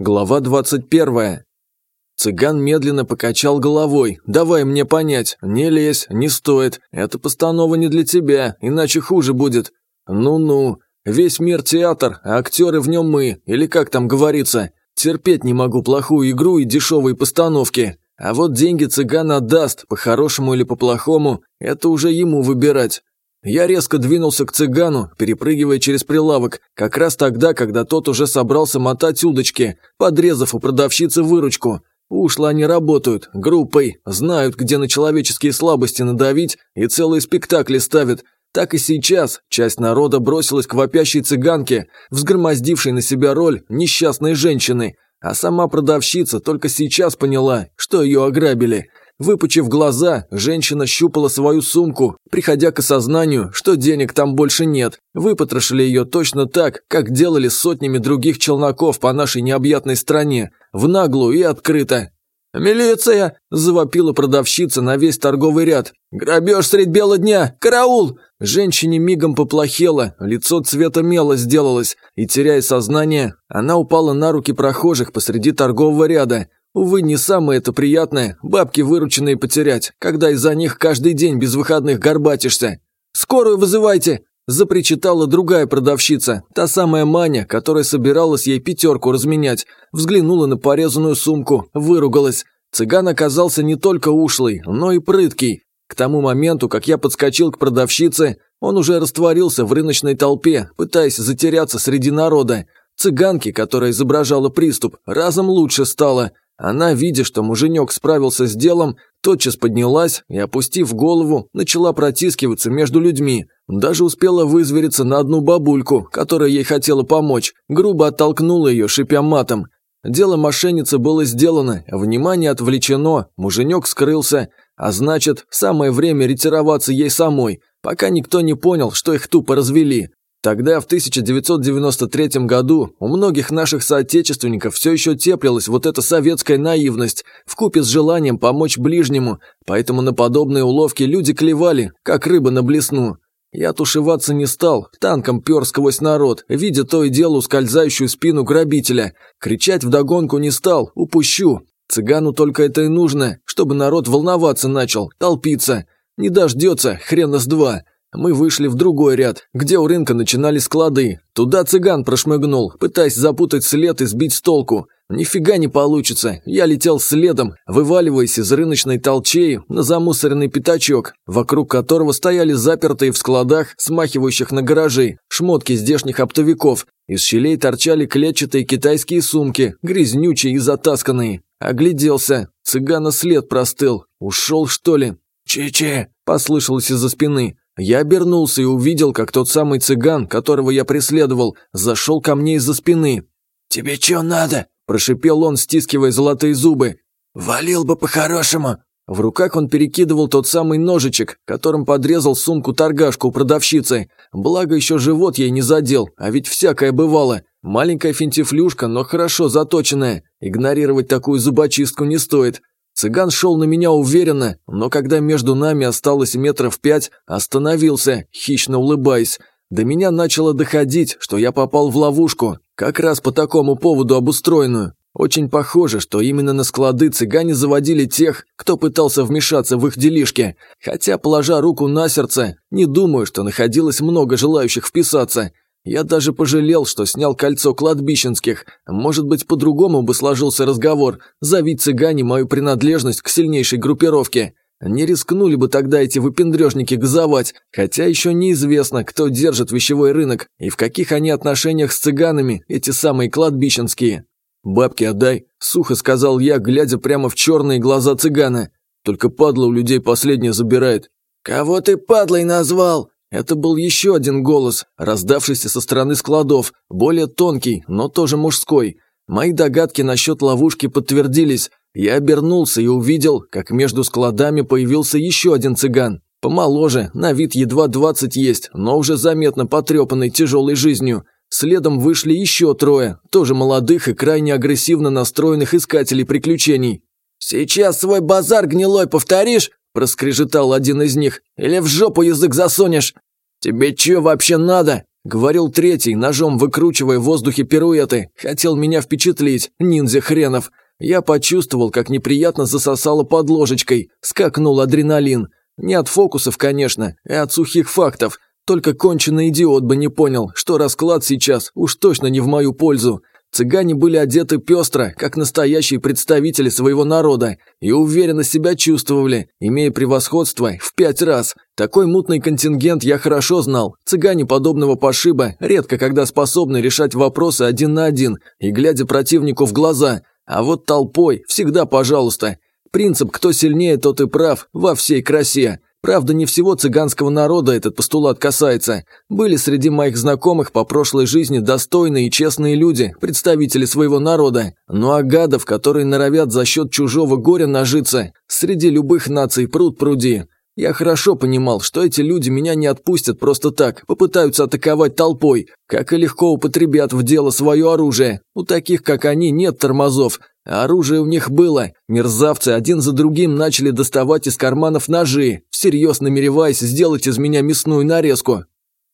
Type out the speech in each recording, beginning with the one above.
Глава 21. Цыган медленно покачал головой. «Давай мне понять. Не лезь, не стоит. Эта постанова не для тебя, иначе хуже будет. Ну-ну. Весь мир театр, а актеры в нем мы, или как там говорится. Терпеть не могу плохую игру и дешевые постановки. А вот деньги цыган отдаст, по-хорошему или по-плохому, это уже ему выбирать. Я резко двинулся к цыгану, перепрыгивая через прилавок, как раз тогда, когда тот уже собрался мотать удочки, подрезав у продавщицы выручку. Ушло они работают, группой, знают, где на человеческие слабости надавить и целые спектакли ставят. Так и сейчас часть народа бросилась к вопящей цыганке, взгромоздившей на себя роль несчастной женщины, а сама продавщица только сейчас поняла, что ее ограбили – Выпучив глаза, женщина щупала свою сумку, приходя к осознанию, что денег там больше нет. Выпотрошили ее точно так, как делали сотнями других челноков по нашей необъятной стране, в наглую и открыто. «Милиция!» – завопила продавщица на весь торговый ряд. «Грабеж средь бела дня! Караул!» Женщине мигом поплохело, лицо цвета мела сделалось, и, теряя сознание, она упала на руки прохожих посреди торгового ряда. Увы, не самое это приятное – бабки вырученные потерять, когда из-за них каждый день без выходных горбатишься. «Скорую вызывайте!» – запричитала другая продавщица, та самая Маня, которая собиралась ей пятерку разменять, взглянула на порезанную сумку, выругалась. Цыган оказался не только ушлый, но и прыткий. К тому моменту, как я подскочил к продавщице, он уже растворился в рыночной толпе, пытаясь затеряться среди народа. Цыганке, которая изображала приступ, разом лучше стало – она, видя, что муженек справился с делом, тотчас поднялась и, опустив голову, начала протискиваться между людьми. Даже успела вызвериться на одну бабульку, которая ей хотела помочь, грубо оттолкнула ее, шипя матом. Дело мошенницы было сделано, внимание отвлечено, муженек скрылся, а значит, самое время ретироваться ей самой, пока никто не понял, что их тупо развели. Тогда, в 1993 году, у многих наших соотечественников все еще теплилась вот эта советская наивность, вкупе с желанием помочь ближнему, поэтому на подобные уловки люди клевали, как рыба на блесну. Я тушеваться не стал, танком пер сквозь народ, видя то и дело ускользающую спину грабителя. Кричать вдогонку не стал, упущу. Цыгану только это и нужно, чтобы народ волноваться начал, толпиться. Не дождется, хрена с два. Мы вышли в другой ряд, где у рынка начинались склады. Туда цыган прошмыгнул, пытаясь запутать след и сбить с толку. Нифига не получится. Я летел следом, вываливаясь из рыночной толчеи на замусоренный пятачок, вокруг которого стояли запертые в складах, смахивающих на гаражи, шмотки здешних оптовиков. Из щелей торчали клетчатые китайские сумки, грязнючие и затасканные. Огляделся. Цыгана след простыл. Ушел, что ли? «Че-че!» – послышалось из-за спины. Я обернулся и увидел, как тот самый цыган, которого я преследовал, зашел ко мне из-за спины. «Тебе чё надо?» – прошипел он, стискивая золотые зубы. «Валил бы по-хорошему!» В руках он перекидывал тот самый ножичек, которым подрезал сумку-торгашку у продавщицы. Благо еще живот ей не задел, а ведь всякое бывало. Маленькая финтифлюшка, но хорошо заточенная. Игнорировать такую зубочистку не стоит. Цыган шел на меня уверенно, но когда между нами осталось метров пять, остановился, хищно улыбаясь. До меня начало доходить, что я попал в ловушку, как раз по такому поводу обустроенную. Очень похоже, что именно на склады цыгане заводили тех, кто пытался вмешаться в их делишки. Хотя, положа руку на сердце, не думаю, что находилось много желающих вписаться. Я даже пожалел, что снял кольцо кладбищенских. Может быть, по-другому бы сложился разговор, зови цыгане мою принадлежность к сильнейшей группировке. Не рискнули бы тогда эти выпендрежники газовать, хотя еще неизвестно, кто держит вещевой рынок и в каких они отношениях с цыганами, эти самые кладбищенские. «Бабки отдай», – сухо сказал я, глядя прямо в черные глаза цыгана. «Только падла у людей последнее забирает». «Кого ты падлой назвал?» Это был еще один голос, раздавшийся со стороны складов, более тонкий, но тоже мужской. Мои догадки насчет ловушки подтвердились. Я обернулся и увидел, как между складами появился еще один цыган. Помоложе, на вид едва двадцать есть, но уже заметно потрепанный тяжелой жизнью. Следом вышли еще трое, тоже молодых и крайне агрессивно настроенных искателей приключений. «Сейчас свой базар гнилой повторишь?» – проскрежетал один из них. «Или в жопу язык засунешь?» «Тебе чё вообще надо?» Говорил третий, ножом выкручивая в воздухе пируэты. Хотел меня впечатлить, ниндзя хренов. Я почувствовал, как неприятно засосало под ложечкой. Скакнул адреналин. Не от фокусов, конечно, а от сухих фактов. Только конченый идиот бы не понял, что расклад сейчас уж точно не в мою пользу. Цыгане были одеты пестро, как настоящие представители своего народа, и уверенно себя чувствовали, имея превосходство в пять раз. Такой мутный контингент я хорошо знал. Цыгане подобного пошиба редко когда способны решать вопросы один на один и глядя противнику в глаза. А вот толпой всегда пожалуйста. Принцип «кто сильнее, тот и прав» во всей красе. Правда, не всего цыганского народа этот постулат касается. Были среди моих знакомых по прошлой жизни достойные и честные люди, представители своего народа. Ну а гадов, которые норовят за счет чужого горя нажиться, среди любых наций пруд пруди. Я хорошо понимал, что эти люди меня не отпустят просто так, попытаются атаковать толпой, как и легко употребят в дело свое оружие. У таких, как они, нет тормозов, оружие у них было. Мерзавцы один за другим начали доставать из карманов ножи, всерьез намереваясь сделать из меня мясную нарезку.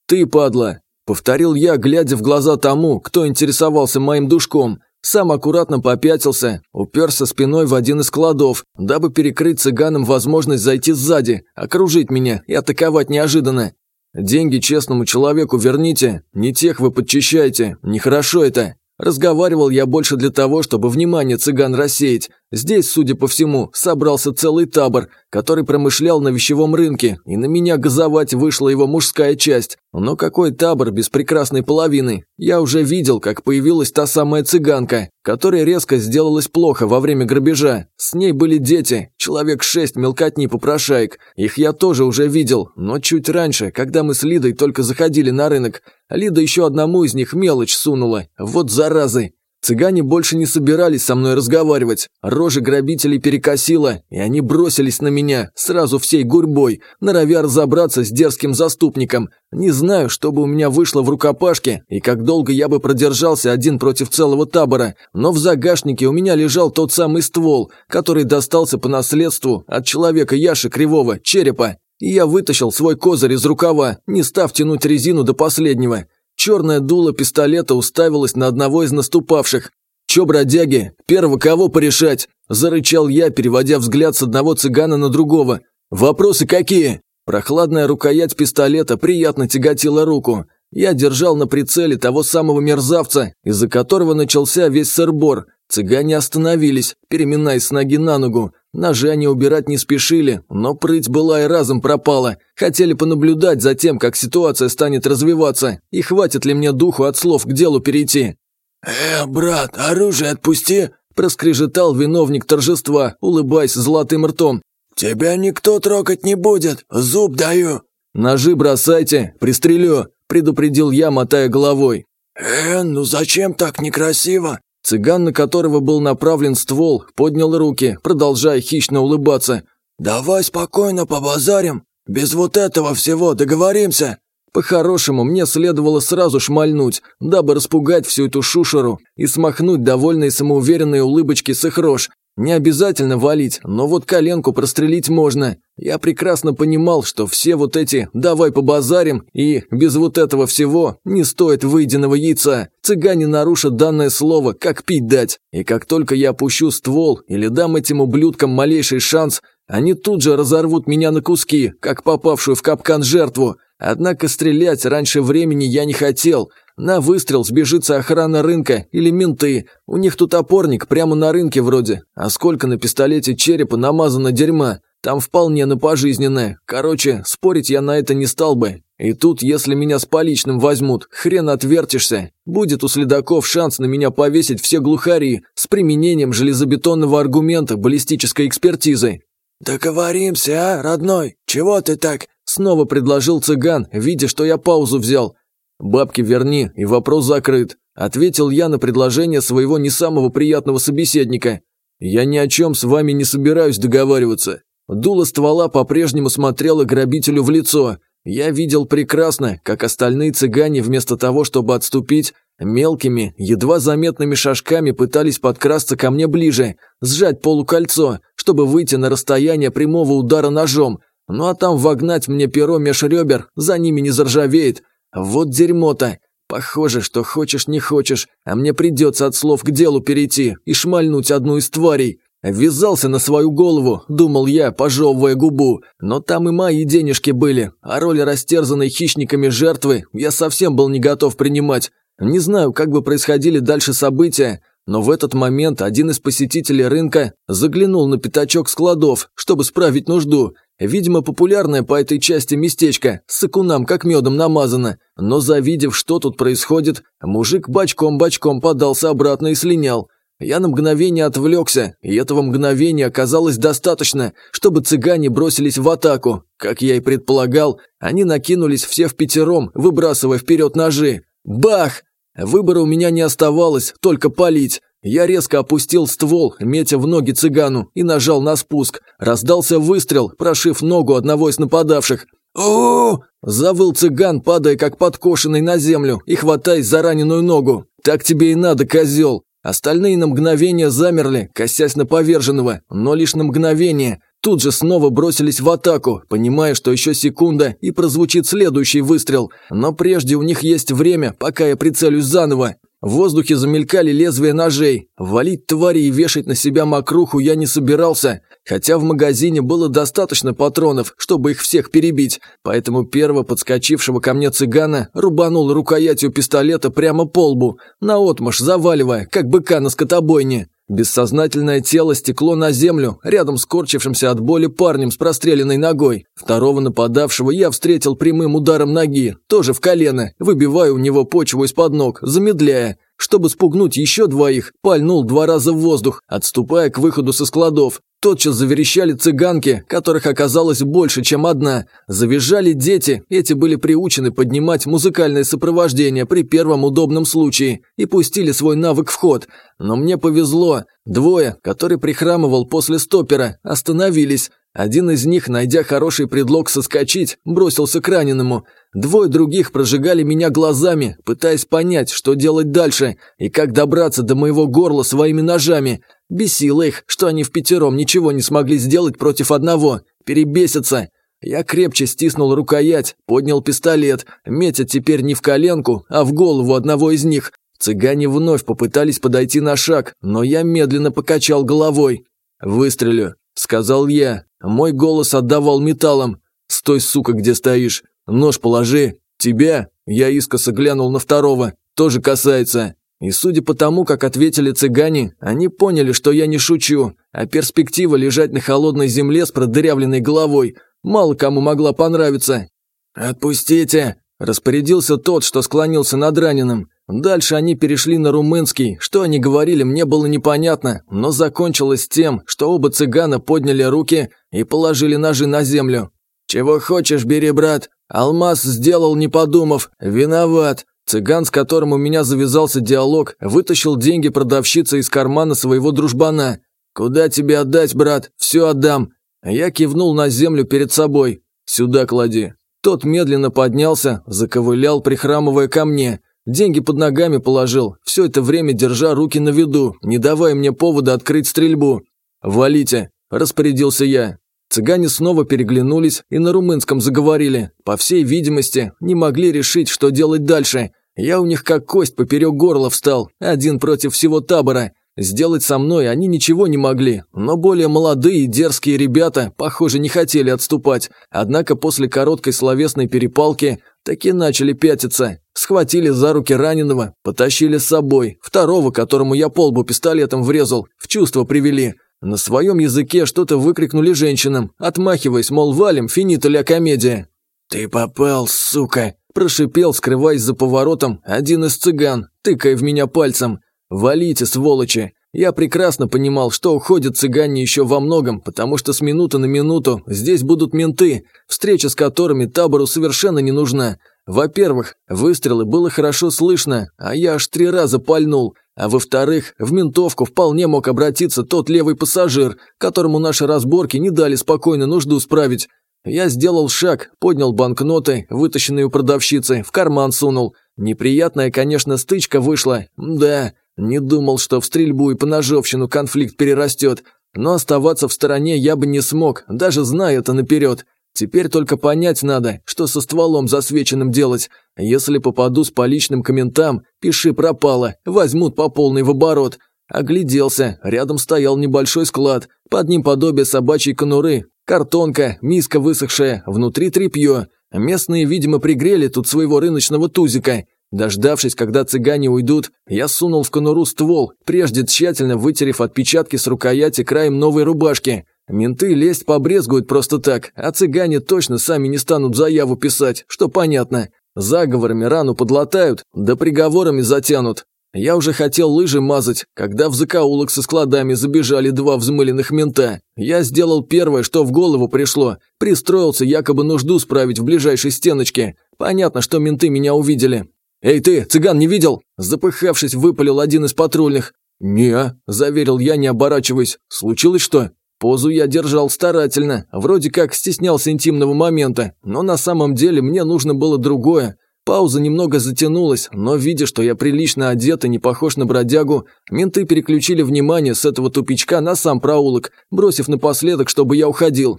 «Ты, падла!» – повторил я, глядя в глаза тому, кто интересовался моим душком. Сам аккуратно попятился, уперся спиной в один из кладов, дабы перекрыть цыганам возможность зайти сзади, окружить меня и атаковать неожиданно. «Деньги честному человеку верните, не тех вы подчищаете, нехорошо это». Разговаривал я больше для того, чтобы внимание цыган рассеять. Здесь, судя по всему, собрался целый табор, который промышлял на вещевом рынке, и на меня газовать вышла его мужская часть. Но какой табор без прекрасной половины? Я уже видел, как появилась та самая цыганка, которая резко сделалась плохо во время грабежа. С ней были дети, человек шесть мелкотни попрошаек. Их я тоже уже видел, но чуть раньше, когда мы с Лидой только заходили на рынок. Лида еще одному из них мелочь сунула. Вот заразы. Цыгане больше не собирались со мной разговаривать. Рожи грабителей перекосило, и они бросились на меня, сразу всей гурьбой, норовя разобраться с дерзким заступником. Не знаю, что бы у меня вышло в рукопашке, и как долго я бы продержался один против целого табора, но в загашнике у меня лежал тот самый ствол, который достался по наследству от человека Яши Кривого, черепа. И я вытащил свой козырь из рукава, не став тянуть резину до последнего. Черное дуло пистолета уставилось на одного из наступавших. «Чё, бродяги, первого кого порешать?» – зарычал я, переводя взгляд с одного цыгана на другого. «Вопросы какие?» Прохладная рукоять пистолета приятно тяготила руку. Я держал на прицеле того самого мерзавца, из-за которого начался весь сырбор. Цыгане остановились, переминаясь с ноги на ногу. Ножи они убирать не спешили, но прыть была и разом пропала. Хотели понаблюдать за тем, как ситуация станет развиваться, и хватит ли мне духу от слов к делу перейти. «Э, брат, оружие отпусти!» – проскрежетал виновник торжества, улыбаясь золотым ртом. «Тебя никто трогать не будет, зуб даю!» «Ножи бросайте, пристрелю!» – предупредил я, мотая головой. «Э, ну зачем так некрасиво?» Цыган, на которого был направлен ствол, поднял руки, продолжая хищно улыбаться. «Давай спокойно побазарим. Без вот этого всего договоримся». По-хорошему, мне следовало сразу шмальнуть, дабы распугать всю эту шушеру и смахнуть довольные самоуверенные улыбочки с их рож, не обязательно валить, но вот коленку прострелить можно. Я прекрасно понимал, что все вот эти «давай побазарим» и «без вот этого всего» не стоит выеденного яйца. Цыгане нарушат данное слово, как пить дать. И как только я опущу ствол или дам этим ублюдкам малейший шанс, они тут же разорвут меня на куски, как попавшую в капкан жертву. Однако стрелять раньше времени я не хотел. На выстрел сбежится охрана рынка или менты. У них тут опорник прямо на рынке вроде. А сколько на пистолете черепа намазано дерьма. Там вполне на пожизненное. Короче, спорить я на это не стал бы. И тут, если меня с поличным возьмут, хрен отвертишься. Будет у следаков шанс на меня повесить все глухари с применением железобетонного аргумента баллистической экспертизы. «Договоримся, а, родной? Чего ты так?» Снова предложил цыган, видя, что я паузу взял. «Бабки верни, и вопрос закрыт», – ответил я на предложение своего не самого приятного собеседника. «Я ни о чем с вами не собираюсь договариваться». Дуло ствола по-прежнему смотрело грабителю в лицо. Я видел прекрасно, как остальные цыгане вместо того, чтобы отступить, мелкими, едва заметными шажками пытались подкрасться ко мне ближе, сжать полукольцо, чтобы выйти на расстояние прямого удара ножом. Ну а там вогнать мне перо меж ребер, за ними не заржавеет, Вот дерьмо-то. Похоже, что хочешь не хочешь, а мне придется от слов к делу перейти и шмальнуть одну из тварей. Ввязался на свою голову, думал я, пожевывая губу, но там и мои денежки были, а роль растерзанной хищниками жертвы я совсем был не готов принимать. Не знаю, как бы происходили дальше события, но в этот момент один из посетителей рынка заглянул на пятачок складов, чтобы справить нужду. Видимо, популярное по этой части местечко, с сыкунам как медом намазано. Но завидев, что тут происходит, мужик бочком-бочком подался обратно и слинял. Я на мгновение отвлекся, и этого мгновения оказалось достаточно, чтобы цыгане бросились в атаку. Как я и предполагал, они накинулись все в пятером, выбрасывая вперед ножи. Бах! Выбора у меня не оставалось, только палить. Я резко опустил ствол, метя в ноги цыгану, и нажал на спуск. Раздался выстрел, прошив ногу одного из нападавших. о, Завыл цыган, падая как подкошенный на землю и хватаясь за раненую ногу. «Так тебе и надо, козел!» Остальные на мгновение замерли, косясь на поверженного, но лишь на мгновение. Тут же снова бросились в атаку, понимая, что еще секунда и прозвучит следующий выстрел. Но прежде у них есть время, пока я прицелюсь заново. В воздухе замелькали лезвия ножей. Валить твари и вешать на себя мокруху я не собирался, хотя в магазине было достаточно патронов, чтобы их всех перебить, поэтому первого подскочившего ко мне цыгана рубанул рукоятью пистолета прямо по лбу, наотмашь заваливая, как быка на скотобойне. Бессознательное тело стекло на землю, рядом с корчившимся от боли парнем с простреленной ногой. Второго нападавшего я встретил прямым ударом ноги, тоже в колено, выбивая у него почву из-под ног, замедляя. Чтобы спугнуть еще двоих, пальнул два раза в воздух, отступая к выходу со складов. Тотчас заверещали цыганки, которых оказалось больше, чем одна. Завизжали дети, эти были приучены поднимать музыкальное сопровождение при первом удобном случае и пустили свой навык в ход. Но мне повезло. Двое, который прихрамывал после стопера, остановились. Один из них, найдя хороший предлог соскочить, бросился к раненому. Двое других прожигали меня глазами, пытаясь понять, что делать дальше и как добраться до моего горла своими ножами. Бесило их, что они в пятером ничего не смогли сделать против одного. Перебесятся. Я крепче стиснул рукоять, поднял пистолет, метя теперь не в коленку, а в голову одного из них. Цыгане вновь попытались подойти на шаг, но я медленно покачал головой. «Выстрелю», — сказал я. Мой голос отдавал металлом. «Стой, сука, где стоишь! Нож положи! Тебя!» Я искоса глянул на второго. «Тоже касается!» И судя по тому, как ответили цыгане, они поняли, что я не шучу, а перспектива лежать на холодной земле с продырявленной головой мало кому могла понравиться. «Отпустите!» – распорядился тот, что склонился над раненым. Дальше они перешли на румынский, что они говорили, мне было непонятно, но закончилось тем, что оба цыгана подняли руки и положили ножи на землю. «Чего хочешь, бери, брат. Алмаз сделал, не подумав. Виноват. Цыган, с которым у меня завязался диалог, вытащил деньги продавщицы из кармана своего дружбана. «Куда тебе отдать, брат? Все отдам». Я кивнул на землю перед собой. «Сюда клади». Тот медленно поднялся, заковылял, прихрамывая ко мне. Деньги под ногами положил, все это время держа руки на виду, не давая мне повода открыть стрельбу. «Валите», – распорядился я. Цыгане снова переглянулись и на румынском заговорили. По всей видимости, не могли решить, что делать дальше. Я у них как кость поперек горла встал, один против всего табора. Сделать со мной они ничего не могли, но более молодые и дерзкие ребята, похоже, не хотели отступать. Однако после короткой словесной перепалки таки начали пятиться. Схватили за руки раненого, потащили с собой. Второго, которому я полбу пистолетом врезал, в чувство привели. На своем языке что-то выкрикнули женщинам, отмахиваясь, мол, валим, финита ля комедия. «Ты попал, сука!» Прошипел, скрываясь за поворотом, один из цыган, тыкая в меня пальцем. «Валите, сволочи!» Я прекрасно понимал, что уходят цыгане еще во многом, потому что с минуты на минуту здесь будут менты, встреча с которыми табору совершенно не нужна. Во-первых, выстрелы было хорошо слышно, а я аж три раза пальнул. А во-вторых, в ментовку вполне мог обратиться тот левый пассажир, которому наши разборки не дали спокойно нужду справить. Я сделал шаг, поднял банкноты, вытащенные у продавщицы, в карман сунул. Неприятная, конечно, стычка вышла. Да, не думал, что в стрельбу и по ножовщину конфликт перерастет. Но оставаться в стороне я бы не смог, даже зная это наперед. Теперь только понять надо, что со стволом засвеченным делать. Если попаду с поличным комментам, пиши пропало, возьмут по полной в оборот. Огляделся, рядом стоял небольшой склад, под ним подобие собачьей конуры, картонка, миска высохшая, внутри тряпье. Местные, видимо, пригрели тут своего рыночного тузика. Дождавшись, когда цыгане уйдут, я сунул в конуру ствол, прежде тщательно вытерев отпечатки с рукояти краем новой рубашки. Менты лезть побрезгуют просто так, а цыгане точно сами не станут заяву писать, что понятно. Заговорами рану подлатают, да приговорами затянут. Я уже хотел лыжи мазать, когда в закоулок со складами забежали два взмыленных мента. Я сделал первое, что в голову пришло. Пристроился якобы нужду справить в ближайшей стеночке. Понятно, что менты меня увидели. «Эй ты, цыган не видел?» Запыхавшись, выпалил один из патрульных. «Не», – заверил я, не оборачиваясь. «Случилось что?» Позу я держал старательно, вроде как стеснялся интимного момента, но на самом деле мне нужно было другое. Пауза немного затянулась, но видя, что я прилично одет и не похож на бродягу, менты переключили внимание с этого тупичка на сам проулок, бросив напоследок, чтобы я уходил.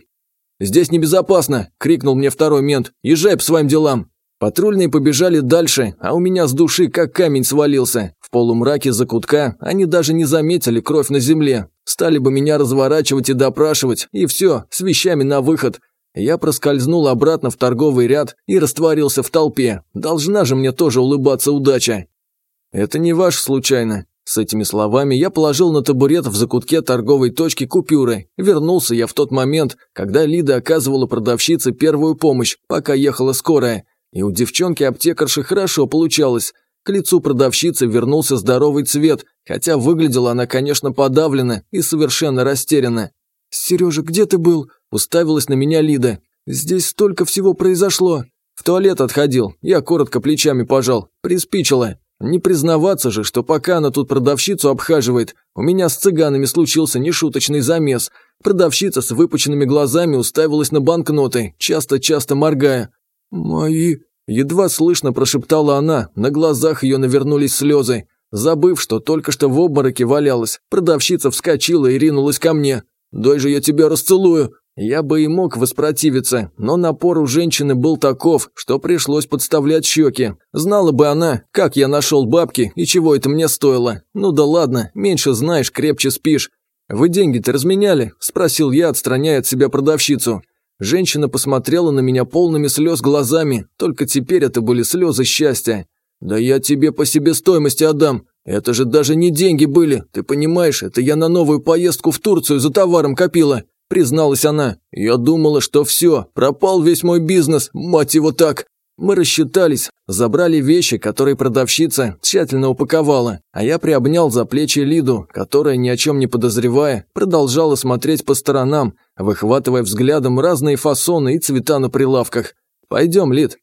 «Здесь небезопасно!» – крикнул мне второй мент. «Езжай по своим делам!» Патрульные побежали дальше, а у меня с души как камень свалился. В полумраке закутка они даже не заметили кровь на земле. Стали бы меня разворачивать и допрашивать, и все, с вещами на выход. Я проскользнул обратно в торговый ряд и растворился в толпе. Должна же мне тоже улыбаться удача. Это не ваш случайно. С этими словами я положил на табурет в закутке торговой точки купюры. Вернулся я в тот момент, когда Лида оказывала продавщице первую помощь, пока ехала скорая. И у девчонки-аптекарши хорошо получалось. К лицу продавщицы вернулся здоровый цвет, хотя выглядела она, конечно, подавлена и совершенно растеряна. «Сережа, где ты был?» – уставилась на меня Лида. «Здесь столько всего произошло». В туалет отходил, я коротко плечами пожал, приспичило. Не признаваться же, что пока она тут продавщицу обхаживает, у меня с цыганами случился нешуточный замес. Продавщица с выпученными глазами уставилась на банкноты, часто-часто моргая. «Мои...» Едва слышно прошептала она, на глазах ее навернулись слезы. Забыв, что только что в обмороке валялась, продавщица вскочила и ринулась ко мне. «Дай же я тебя расцелую!» Я бы и мог воспротивиться, но напор у женщины был таков, что пришлось подставлять щеки. Знала бы она, как я нашел бабки и чего это мне стоило. Ну да ладно, меньше знаешь, крепче спишь. «Вы деньги-то разменяли?» – спросил я, отстраняя от себя продавщицу. Женщина посмотрела на меня полными слез глазами, только теперь это были слезы счастья. «Да я тебе по себестоимости отдам. Это же даже не деньги были, ты понимаешь, это я на новую поездку в Турцию за товаром копила», призналась она. «Я думала, что все, пропал весь мой бизнес, мать его так». Мы рассчитались, забрали вещи, которые продавщица тщательно упаковала, а я приобнял за плечи Лиду, которая, ни о чем не подозревая, продолжала смотреть по сторонам, выхватывая взглядом разные фасоны и цвета на прилавках. «Пойдем, Лид,